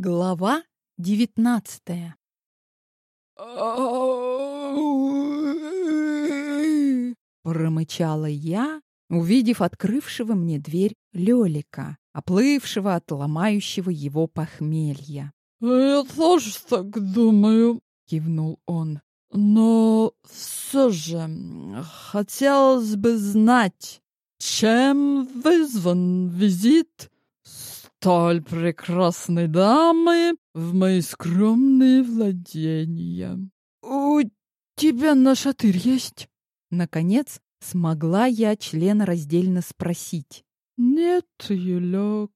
Глава девятнадцатая Промычала я, увидев открывшего мне дверь Лёлика, оплывшего от ломающего его похмелья. «Я тоже так думаю», — кивнул он. «Но все же хотелось бы знать, чем вызван визит столь прекрасной дамы в мои скромные владения. У тебя нашатырь есть? Наконец смогла я члена раздельно спросить. Нет, Юлек,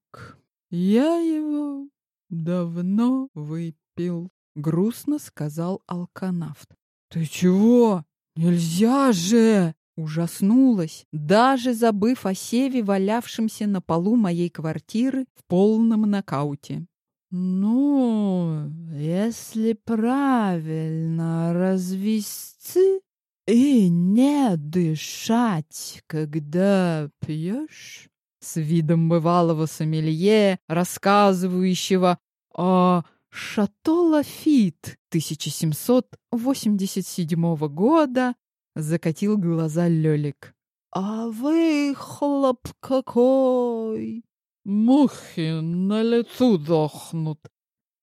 я его давно выпил, грустно сказал алканавт. Ты чего? Нельзя же! Ужаснулась, даже забыв о севе, валявшемся на полу моей квартиры в полном нокауте. «Ну, если правильно развести и не дышать, когда пьешь...» С видом бывалого сомелье, рассказывающего о Шато Лафит 1787 года, Закатил глаза Лёлик. «А вы хлоп какой! Мухи на лицу дохнут!»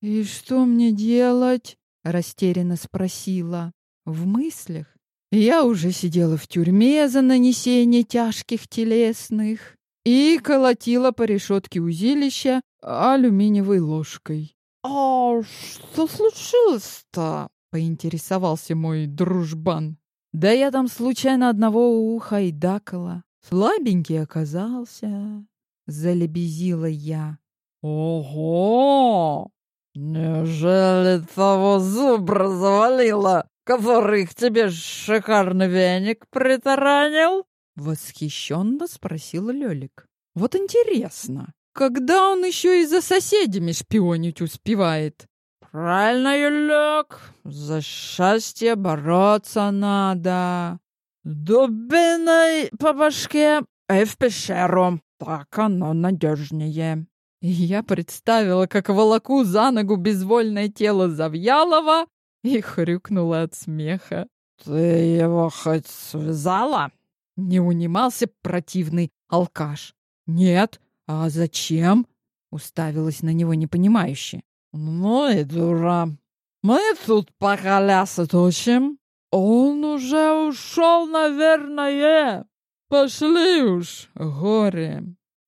«И что мне делать?» — растерянно спросила. В мыслях я уже сидела в тюрьме за нанесение тяжких телесных и колотила по решетке узилища алюминиевой ложкой. «А что случилось-то?» — поинтересовался мой дружбан. Да я там случайно одного уха и дакала. Слабенький оказался. Залебезила я. Ого! Неужели того зубра завалило, который к тебе шикарный веник притаранил? Восхищенно спросил Лёлик. Вот интересно, когда он еще и за соседями шпионить успевает? Правильно, Юлек, за счастье бороться надо. Дубиной по башке и в пещеру. Так оно надежнее. И я представила, как волоку за ногу безвольное тело Завьялова и хрюкнула от смеха. «Ты его хоть связала?» Не унимался противный алкаш. «Нет, а зачем?» Уставилась на него непонимающе. «Ну и дура. Мы тут похалясать учим. Он уже ушел, наверное. Пошли уж, горе.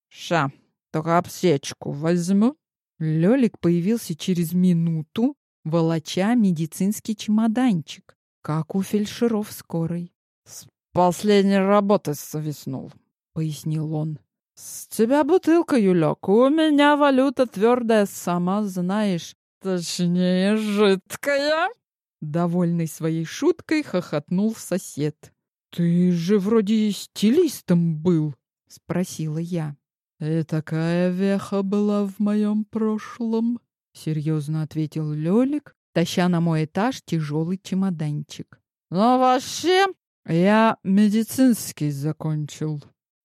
Ша, только обсечку возьму». Лёлик появился через минуту, волоча медицинский чемоданчик, как у фельдшеров скорой. «С последней работы совиснул», — пояснил он. «С тебя бутылка, Юлек. У меня валюта твердая, сама знаешь. Точнее, жидкая». Довольный своей шуткой хохотнул сосед. «Ты же вроде стилистом был», — спросила я. «И такая веха была в моем прошлом», — серьезно ответил Лёлик, таща на мой этаж тяжелый чемоданчик. «Но вообще я медицинский закончил».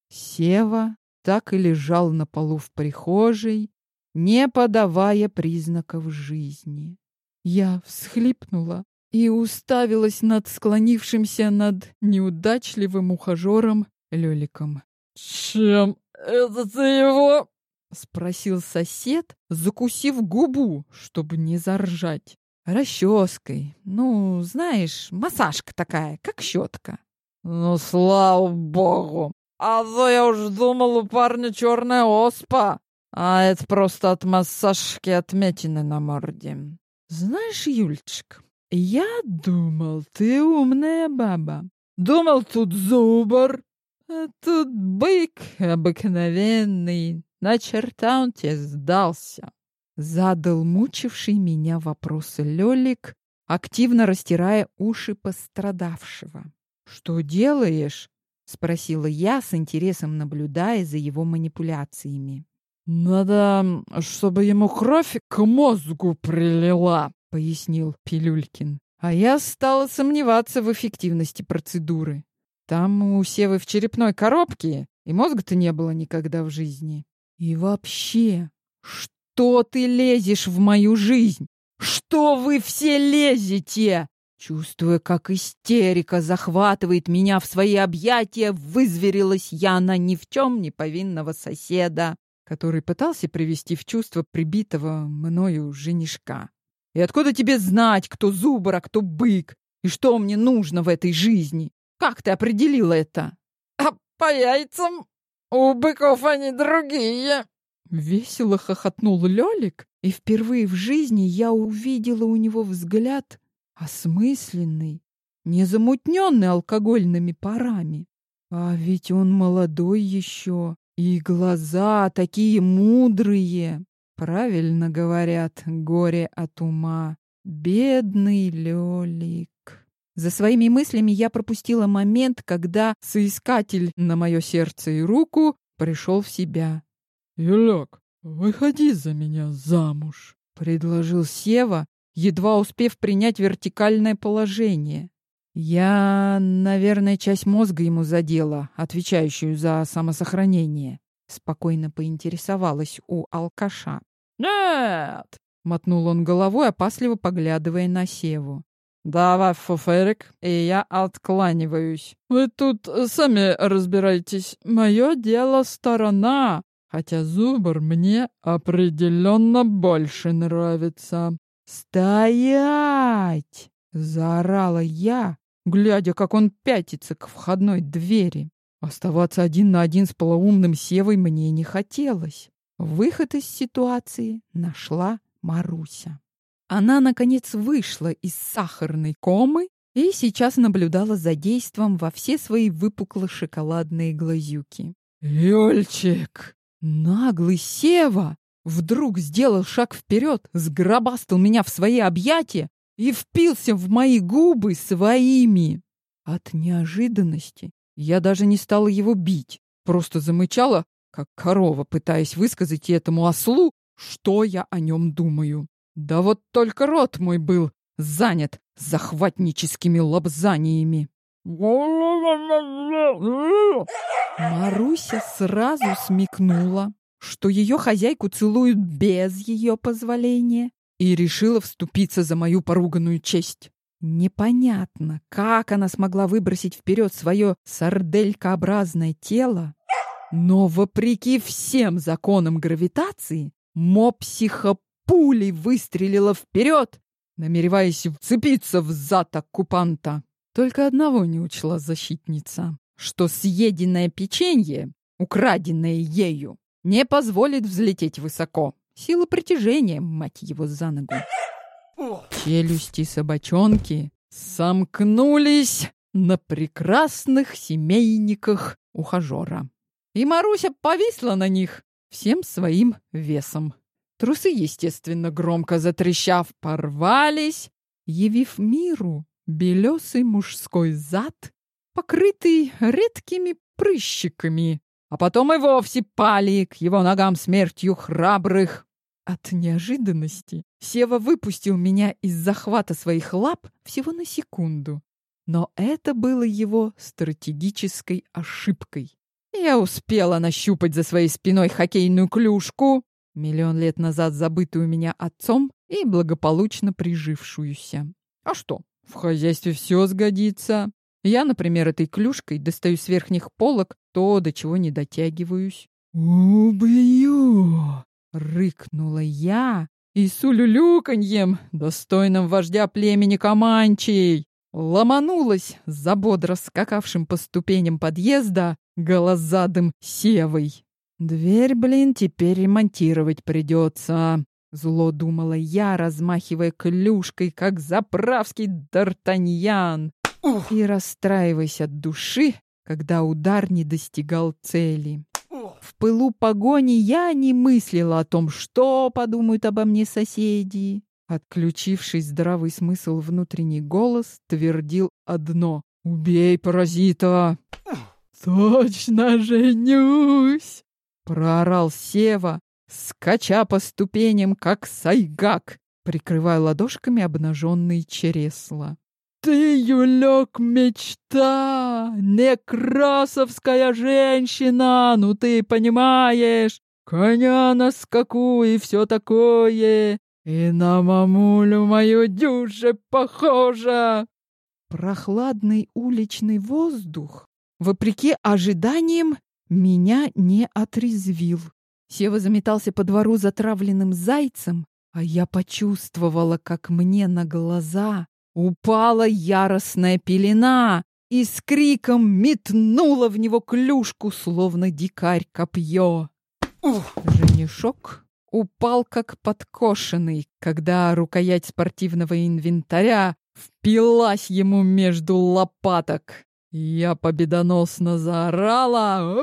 Сева так и лежал на полу в прихожей, не подавая признаков жизни. Я всхлипнула и уставилась над склонившимся над неудачливым ухажером Лёликом. «Чем это ты его?» — спросил сосед, закусив губу, чтобы не заржать. Расческой. Ну, знаешь, массажка такая, как щетка. «Ну, слава богу! А то я уж думал, у парня черная оспа, а это просто от массажки отметины на морде. Знаешь, Юльчик, я думал, ты умная баба. Думал, тут зубр, а тут бык обыкновенный. На черта он тебе сдался. Задал мучивший меня вопрос Лёлик, активно растирая уши пострадавшего. «Что делаешь?» — спросила я с интересом, наблюдая за его манипуляциями. «Надо, чтобы ему кровь к мозгу прилила», — пояснил Пилюлькин. А я стала сомневаться в эффективности процедуры. Там у Севы в черепной коробке, и мозга-то не было никогда в жизни. И вообще, что ты лезешь в мою жизнь? Что вы все лезете? Чувствуя, как истерика захватывает меня в свои объятия, вызверилась я на ни в чем не повинного соседа, который пытался привести в чувство прибитого мною женишка. И откуда тебе знать, кто зубр, а кто бык? И что мне нужно в этой жизни? Как ты определила это? А по яйцам у быков они другие. Весело хохотнул Лёлик, и впервые в жизни я увидела у него взгляд осмысленный, не замутненный алкогольными парами. А ведь он молодой еще, и глаза такие мудрые. Правильно говорят, горе от ума. Бедный Лёлик. За своими мыслями я пропустила момент, когда соискатель на мое сердце и руку пришел в себя. «Юлек, выходи за меня замуж», — предложил Сева, едва успев принять вертикальное положение. Я, наверное, часть мозга ему задела, отвечающую за самосохранение. Спокойно поинтересовалась у алкаша. «Нет!» — мотнул он головой, опасливо поглядывая на Севу. «Давай, Фуферик, и я откланиваюсь. Вы тут сами разбирайтесь. Мое дело сторона, хотя Зубр мне определенно больше нравится». «Стоять!» — заорала я, глядя, как он пятится к входной двери. Оставаться один на один с полоумным Севой мне не хотелось. Выход из ситуации нашла Маруся. Она, наконец, вышла из сахарной комы и сейчас наблюдала за действом во все свои выпукло-шоколадные глазюки. «Ёльчик!» Наглый Сева вдруг сделал шаг вперед, сгробастал меня в свои объятия и впился в мои губы своими. От неожиданности я даже не стала его бить, просто замычала, как корова, пытаясь высказать этому ослу, что я о нем думаю. Да вот только рот мой был занят захватническими лобзаниями. Маруся сразу смекнула, что ее хозяйку целуют без ее позволения, и решила вступиться за мою поруганную честь. Непонятно, как она смогла выбросить вперед свое сарделькообразное тело, но, вопреки всем законам гравитации, мопсиха пулей выстрелила вперед, намереваясь вцепиться в зад оккупанта. Только одного не учла защитница, что съеденное печенье, украденное ею, не позволит взлететь высоко. Сила притяжения, мать его, за ногу. Челюсти собачонки сомкнулись на прекрасных семейниках ухажера. И Маруся повисла на них всем своим весом. Трусы, естественно, громко затрещав, порвались, явив миру белесый мужской зад, покрытый редкими прыщиками, а потом и вовсе пали к его ногам смертью храбрых. От неожиданности Сева выпустил меня из захвата своих лап всего на секунду. Но это было его стратегической ошибкой. Я успела нащупать за своей спиной хоккейную клюшку, миллион лет назад забытую меня отцом и благополучно прижившуюся. А что, в хозяйстве все сгодится. Я, например, этой клюшкой достаю с верхних полок то, до чего не дотягиваюсь. «Убью!» — рыкнула я, и с улюлюканьем, достойным вождя племени Каманчей, ломанулась за бодро скакавшим по ступеням подъезда голозадым севой. «Дверь, блин, теперь ремонтировать придется», — зло думала я, размахивая клюшкой, как заправский д'Артаньян, и расстраиваясь от души, когда удар не достигал цели. В пылу погони я не мыслила о том, что подумают обо мне соседи. Отключивший здравый смысл внутренний голос твердил одно — «Убей паразита!» «Точно женюсь!» — проорал Сева, скача по ступеням, как сайгак, прикрывая ладошками обнаженные чересла. «Ты, Юлек, мечта! Некрасовская женщина! Ну ты понимаешь! коня на скаку и все такое. И на мамулю мою дюже похожа. Прохладный уличный воздух, вопреки ожиданиям, меня не отрезвил. Сева заметался по двору затравленным зайцем, а я почувствовала, как мне на глаза упала яростная пелена и с криком метнула в него клюшку, словно дикарь копье. Женишок упал как подкошенный, когда рукоять спортивного инвентаря впилась ему между лопаток. Я победоносно заорала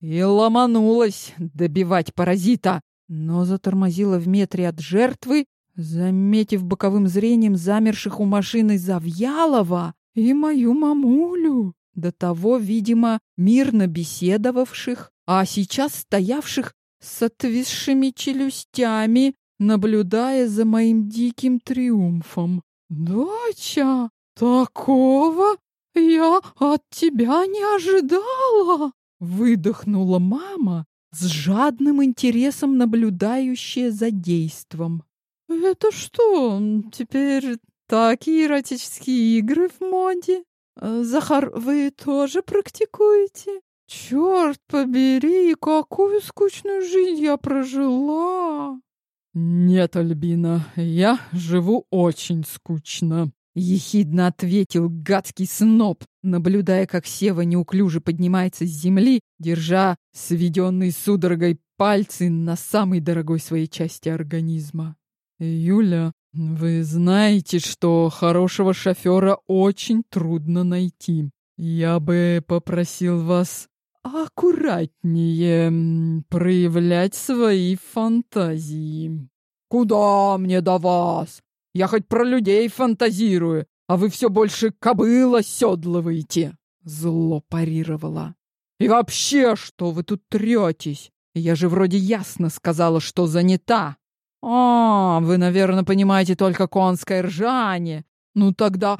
и ломанулась добивать паразита, но затормозила в метре от жертвы, заметив боковым зрением замерших у машины Завьялова и мою мамулю, до того, видимо, мирно беседовавших, а сейчас стоявших с отвисшими челюстями, наблюдая за моим диким триумфом. «Доча, такого я от тебя не ожидала!» Выдохнула мама, с жадным интересом наблюдающая за действом. «Это что, теперь такие эротические игры в моде? Захар, вы тоже практикуете? Черт побери, какую скучную жизнь я прожила!» «Нет, Альбина, я живу очень скучно», — ехидно ответил гадский сноб, наблюдая, как Сева неуклюже поднимается с земли, держа сведенные судорогой пальцы на самой дорогой своей части организма. «Юля, вы знаете, что хорошего шофера очень трудно найти. Я бы попросил вас аккуратнее проявлять свои фантазии». «Куда мне до вас? Я хоть про людей фантазирую, а вы все больше кобыла седлываете!» Зло парировала. «И вообще, что вы тут третесь? Я же вроде ясно сказала, что занята!» «А, вы, наверное, понимаете только конское ржание. Ну тогда...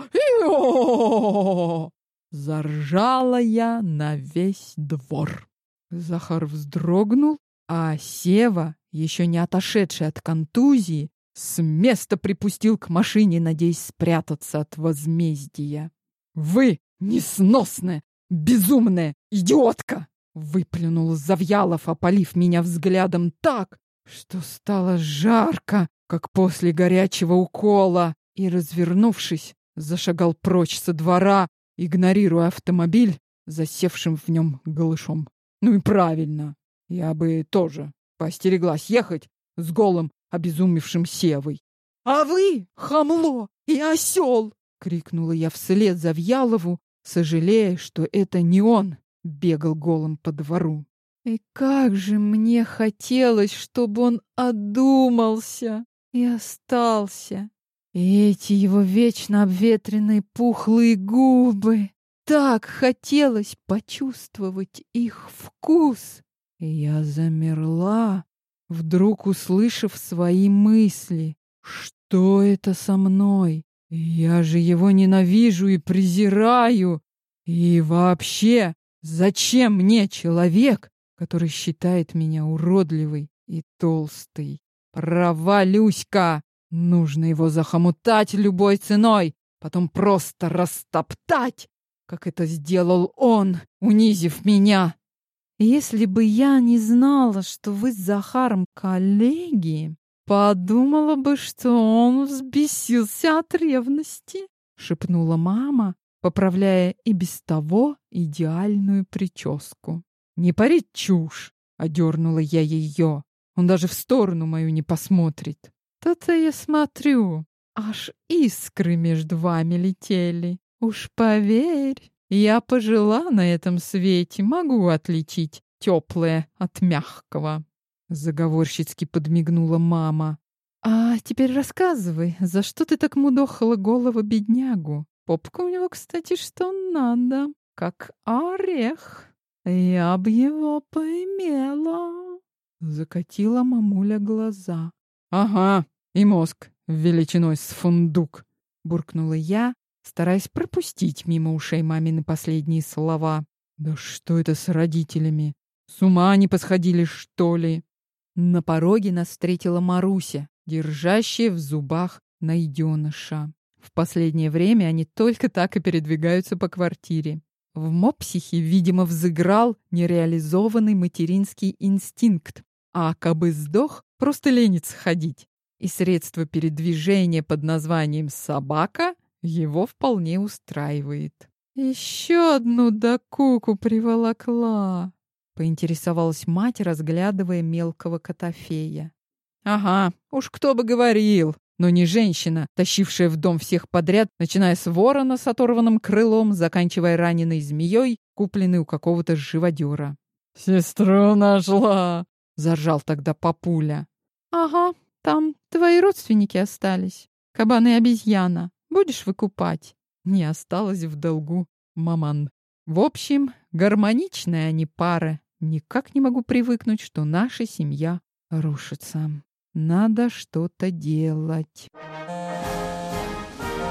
Заржала я на весь двор. Захар вздрогнул, а Сева, еще не отошедший от контузии, с места припустил к машине, надеясь спрятаться от возмездия. «Вы несносная, безумная идиотка!» Выплюнул Завьялов, опалив меня взглядом так, что стало жарко, как после горячего укола, и, развернувшись, зашагал прочь со двора, игнорируя автомобиль, засевшим в нем голышом. Ну и правильно, я бы тоже поостереглась ехать с голым, обезумевшим Севой. «А вы, хамло и осел!» — крикнула я вслед за Вьялову, сожалея, что это не он бегал голым по двору. И как же мне хотелось, чтобы он одумался и остался. И эти его вечно обветренные пухлые губы. Так хотелось почувствовать их вкус. И я замерла, вдруг услышав свои мысли. Что это со мной? Я же его ненавижу и презираю. И вообще, зачем мне человек, который считает меня уродливой и толстой? Права Люська! Нужно его захомутать любой ценой, потом просто растоптать, как это сделал он, унизив меня. Если бы я не знала, что вы с Захаром коллеги, подумала бы, что он взбесился от ревности, шепнула мама, поправляя и без того идеальную прическу. Не парить чушь, одернула я ее. Он даже в сторону мою не посмотрит. То-то я смотрю, аж искры между вами летели. Уж поверь, я пожила на этом свете, могу отличить теплое от мягкого. Заговорщицки подмигнула мама. А теперь рассказывай, за что ты так мудохала голову беднягу? Попка у него, кстати, что надо, как орех. Я б его поимела. Закатила мамуля глаза. Ага, и мозг величиной с фундук, буркнула я, стараясь пропустить мимо ушей мамины последние слова. Да что это с родителями? С ума не посходили, что ли? На пороге нас встретила Маруся, держащая в зубах найденыша. В последнее время они только так и передвигаются по квартире. В мопсихе, видимо, взыграл нереализованный материнский инстинкт, а кабы сдох, просто ленится ходить. И средство передвижения под названием «собака» его вполне устраивает. «Еще одну докуку приволокла», — поинтересовалась мать, разглядывая мелкого котофея. «Ага, уж кто бы говорил, но не женщина, тащившая в дом всех подряд, начиная с ворона с оторванным крылом, заканчивая раненой змеей, купленной у какого-то живодера. «Сестру нашла!» — заржал тогда папуля. «Ага, там твои родственники остались. Кабан и обезьяна. Будешь выкупать?» Не осталось в долгу, маман. В общем, гармоничная они пара. Никак не могу привыкнуть, что наша семья рушится. Надо что-то делать.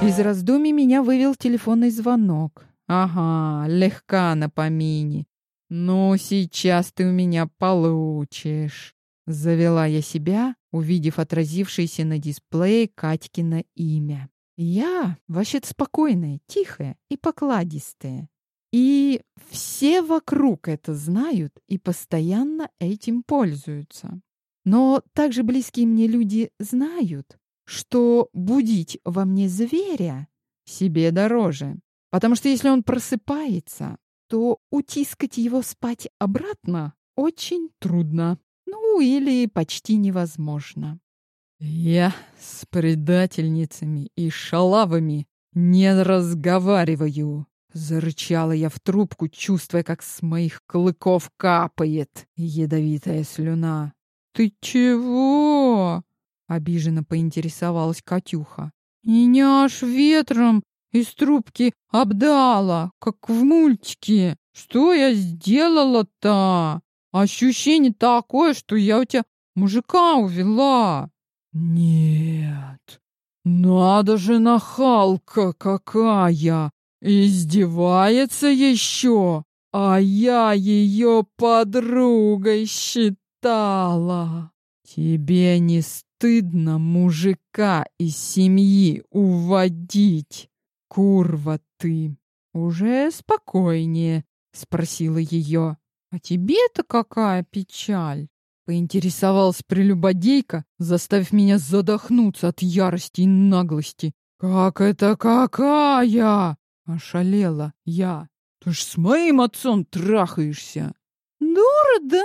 Из раздумий меня вывел телефонный звонок. Ага, легка на помине. Ну, сейчас ты у меня получишь. Завела я себя, увидев отразившееся на дисплее Катькино имя. Я вообще-то спокойная, тихая и покладистая. И все вокруг это знают и постоянно этим пользуются. Но также близкие мне люди знают, что будить во мне зверя себе дороже. Потому что если он просыпается, то утискать его спать обратно очень трудно. Ну, или почти невозможно. Я с предательницами и шалавами не разговариваю. Зарычала я в трубку, чувствуя, как с моих клыков капает ядовитая слюна. «Ты чего?» — обиженно поинтересовалась Катюха. «Меня аж ветром из трубки обдала, как в мультике. Что я сделала-то? Ощущение такое, что я у тебя мужика увела». «Нет, надо же нахалка какая! Издевается еще, а я ее подругой считаю!» Устала. Тебе не стыдно мужика из семьи уводить? Курва ты. Уже спокойнее, спросила ее. А тебе-то какая печаль? Поинтересовалась прелюбодейка, заставив меня задохнуться от ярости и наглости. «Как это какая?» — ошалела я. «Ты ж с моим отцом трахаешься!» «Дура, да?»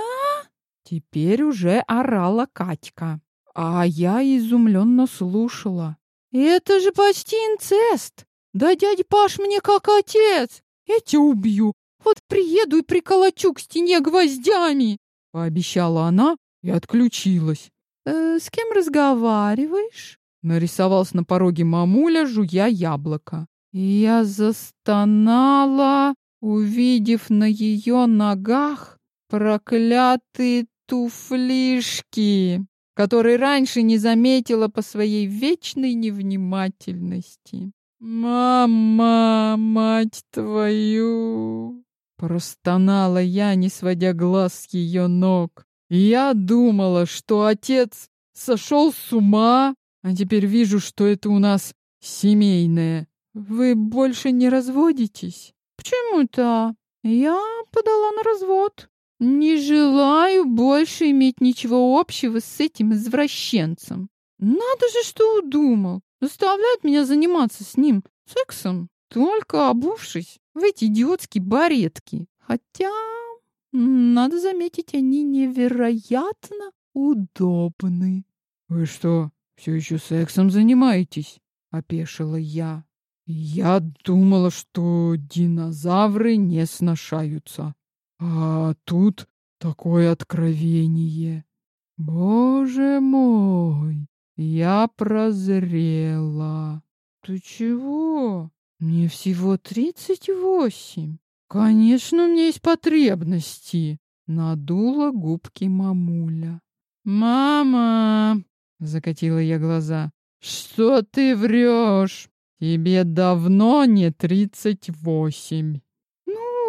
Теперь уже орала Катька, а я изумленно слушала. «Это же почти инцест! Да дядя Паш мне как отец! Я тебя убью! Вот приеду и приколочу к стене гвоздями!» Пообещала она и отключилась. «Э, «С кем разговариваешь?» Нарисовался на пороге мамуля, жуя яблоко. Я застонала, увидев на ее ногах проклятые туфлишки, которые раньше не заметила по своей вечной невнимательности. «Мама, мать твою!» Простонала я, не сводя глаз с ее ног. Я думала, что отец сошел с ума, а теперь вижу, что это у нас семейное. Вы больше не разводитесь? Почему-то? Я подала на развод. Не желаю больше иметь ничего общего с этим извращенцем. Надо же, что удумал. Заставляет меня заниматься с ним сексом, только обувшись в эти идиотские баретки. Хотя, надо заметить, они невероятно удобны. «Вы что, все еще сексом занимаетесь?» — опешила я. «Я думала, что динозавры не сношаются». А тут такое откровение. Боже мой, я прозрела. Ты чего? Мне всего тридцать восемь. Конечно, у меня есть потребности. Надула губки мамуля. «Мама!» — закатила я глаза. «Что ты врешь? Тебе давно не тридцать восемь»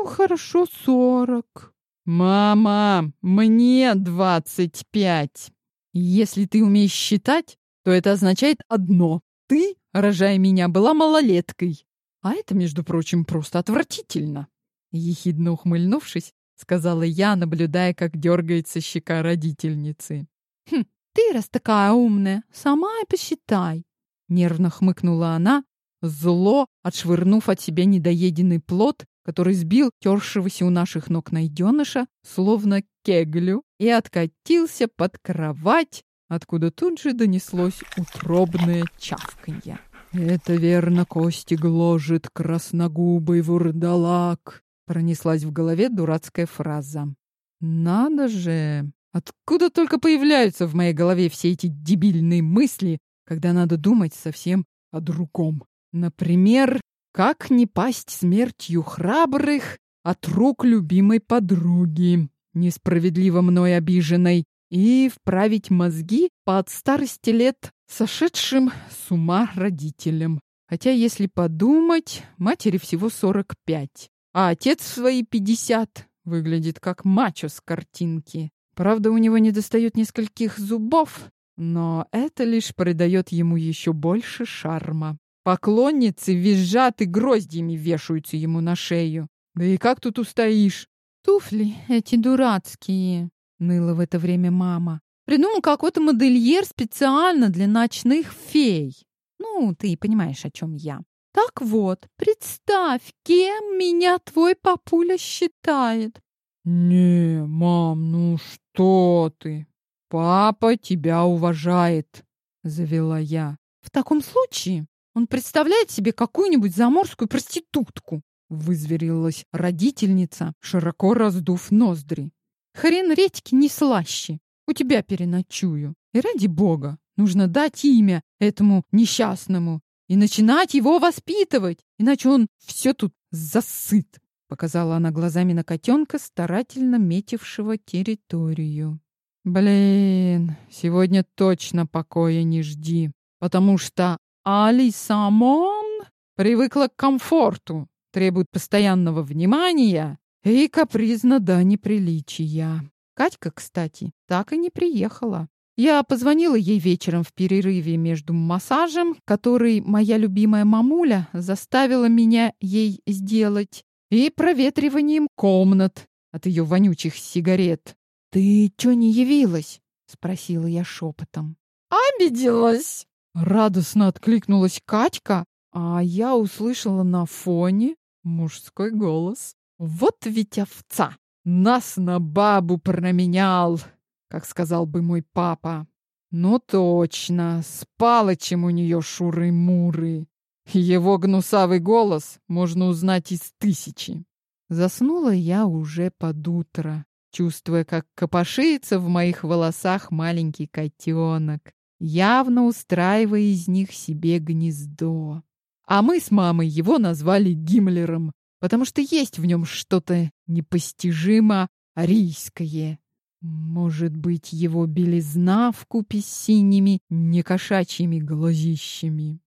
хорошо, сорок. «Мама, мне двадцать пять!» Если ты умеешь считать, то это означает одно. Ты, рожая меня, была малолеткой. А это, между прочим, просто отвратительно. Ехидно ухмыльнувшись, сказала я, наблюдая, как дергается щека родительницы. «Хм, ты, раз такая умная, сама и посчитай!» Нервно хмыкнула она, зло отшвырнув от себя недоеденный плод, который сбил тершегося у наших ног найденыша, словно кеглю, и откатился под кровать, откуда тут же донеслось утробное чавканье. «Это верно, кости гложет красногубый вурдалак», — пронеслась в голове дурацкая фраза. «Надо же! Откуда только появляются в моей голове все эти дебильные мысли, когда надо думать совсем о другом? Например, как не пасть смертью храбрых от рук любимой подруги, несправедливо мной обиженной, и вправить мозги под старости лет сошедшим с ума родителям. Хотя, если подумать, матери всего 45, а отец свои 50 выглядит как мачо с картинки. Правда, у него недостает нескольких зубов, но это лишь придает ему еще больше шарма. Поклонницы визжат и гроздьями вешаются ему на шею. Да и как тут устоишь? Туфли эти дурацкие, ныла в это время мама. Придумал какой-то модельер специально для ночных фей. Ну, ты понимаешь, о чем я. Так вот, представь, кем меня твой папуля считает. Не, мам, ну что ты? Папа тебя уважает, завела я. В таком случае он представляет себе какую-нибудь заморскую проститутку, вызверилась родительница, широко раздув ноздри. Хрен редьки не слаще. У тебя переночую. И ради бога, нужно дать имя этому несчастному и начинать его воспитывать, иначе он все тут засыт. Показала она глазами на котенка, старательно метившего территорию. Блин, сегодня точно покоя не жди, потому что Алисамон привыкла к комфорту, требует постоянного внимания и капризно до неприличия. Катька, кстати, так и не приехала. Я позвонила ей вечером в перерыве между массажем, который моя любимая мамуля заставила меня ей сделать, и проветриванием комнат от ее вонючих сигарет. «Ты чё не явилась?» — спросила я шепотом. «Обиделась!» — радостно откликнулась Катька, а я услышала на фоне мужской голос. Вот ведь овца! Нас на бабу променял, как сказал бы мой папа. Ну точно, с палычем у нее шуры-муры. Его гнусавый голос можно узнать из тысячи. Заснула я уже под утро, чувствуя, как копошится в моих волосах маленький котенок, явно устраивая из них себе гнездо. А мы с мамой его назвали Гиммлером, потому что есть в нем что-то непостижимо арийское. Может быть, его белизна в купе с синими некошачьими глазищами.